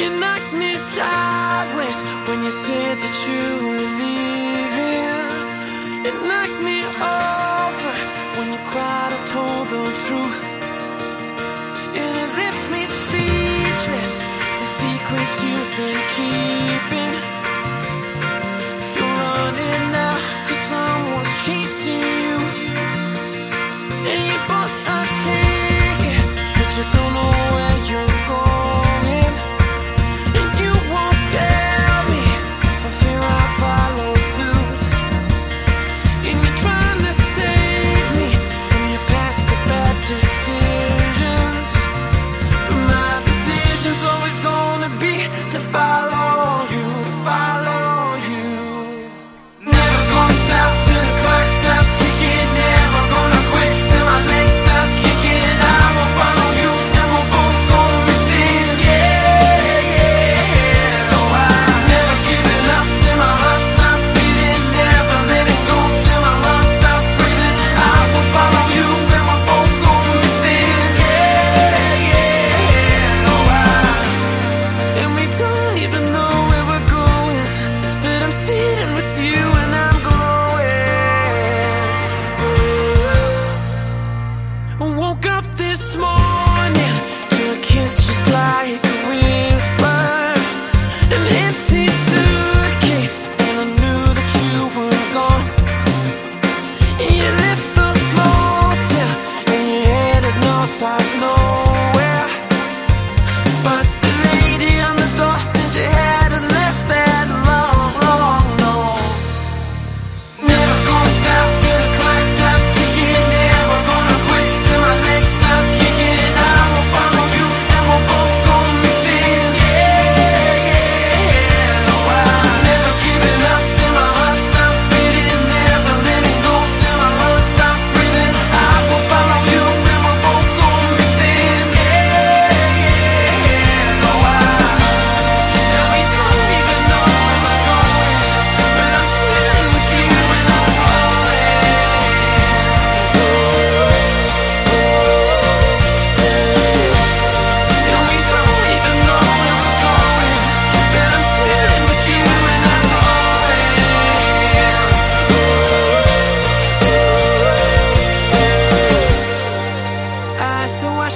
You knock me sideways when you said that you were leaving. You knocked me over when you cried and told the truth. And it left me speechless. The secrets you've been keeping.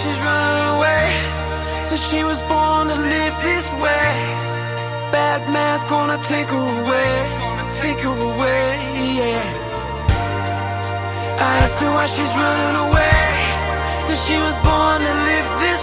she's running away. She was born to live this way. Bad man's gonna take her away, take her away, yeah. I asked her why she's running away. So she was born to live this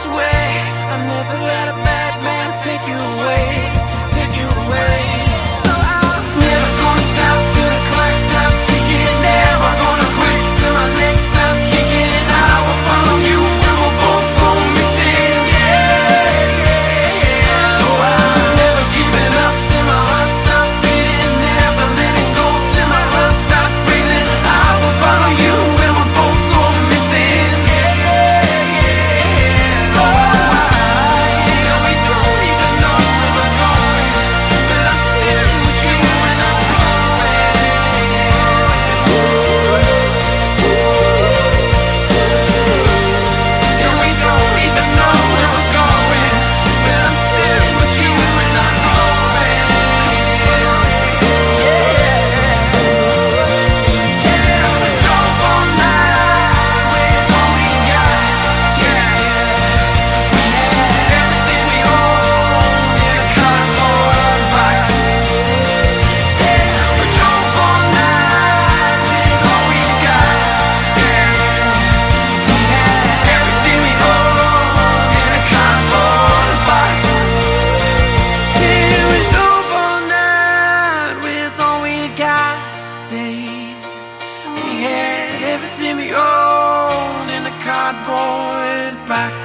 forward, back